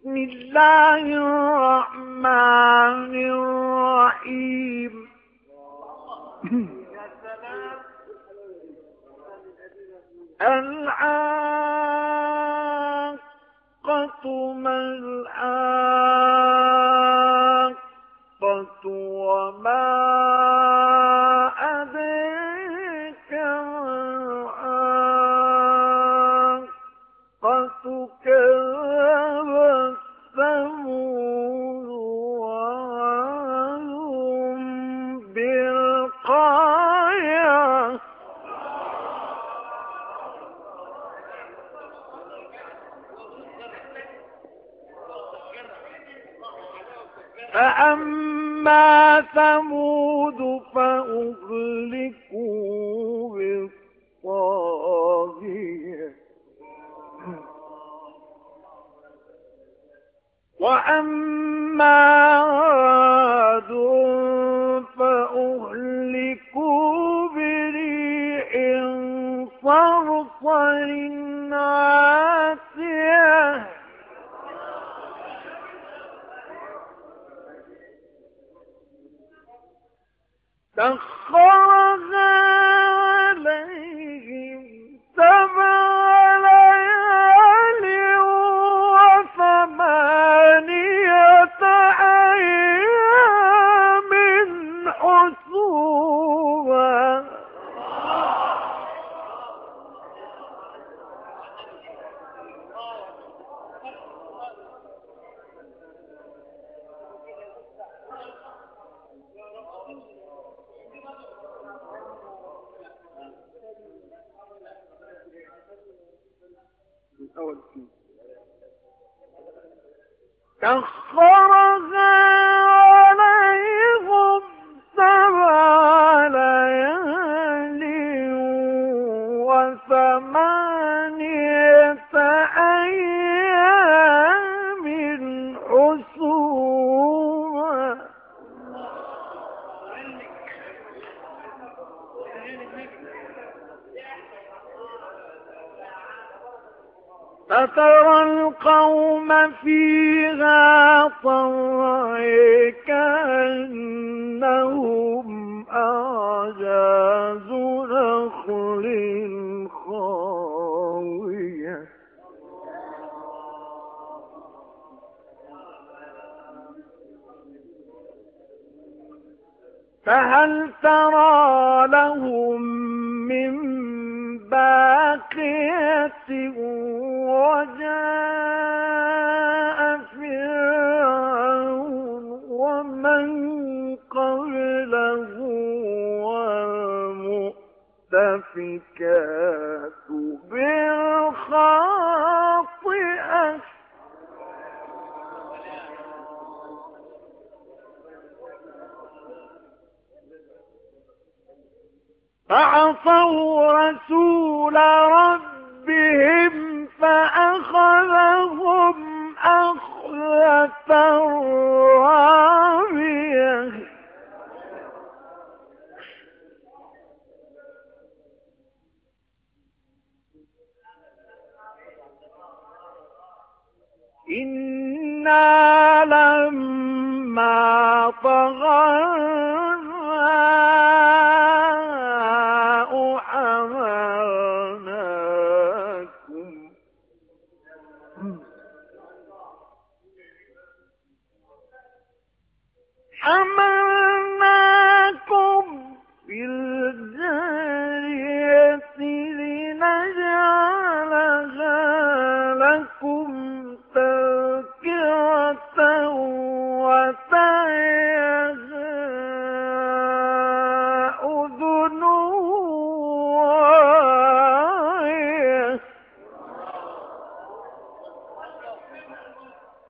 بسم الله الرحمن الرحيم. الحاقة ما الحاقة فأما ثمود فأهلكوا بالطاغية. وأما عاد سخرها سخرها فترى القوم فيها طرعي كأنهم أعجاز نخل خاوية. فهل ترى لهم من باقية والمؤتفكات بالخاطئة. فعصوا رسول ربهم فأخذهم أخذة إنا لما طغى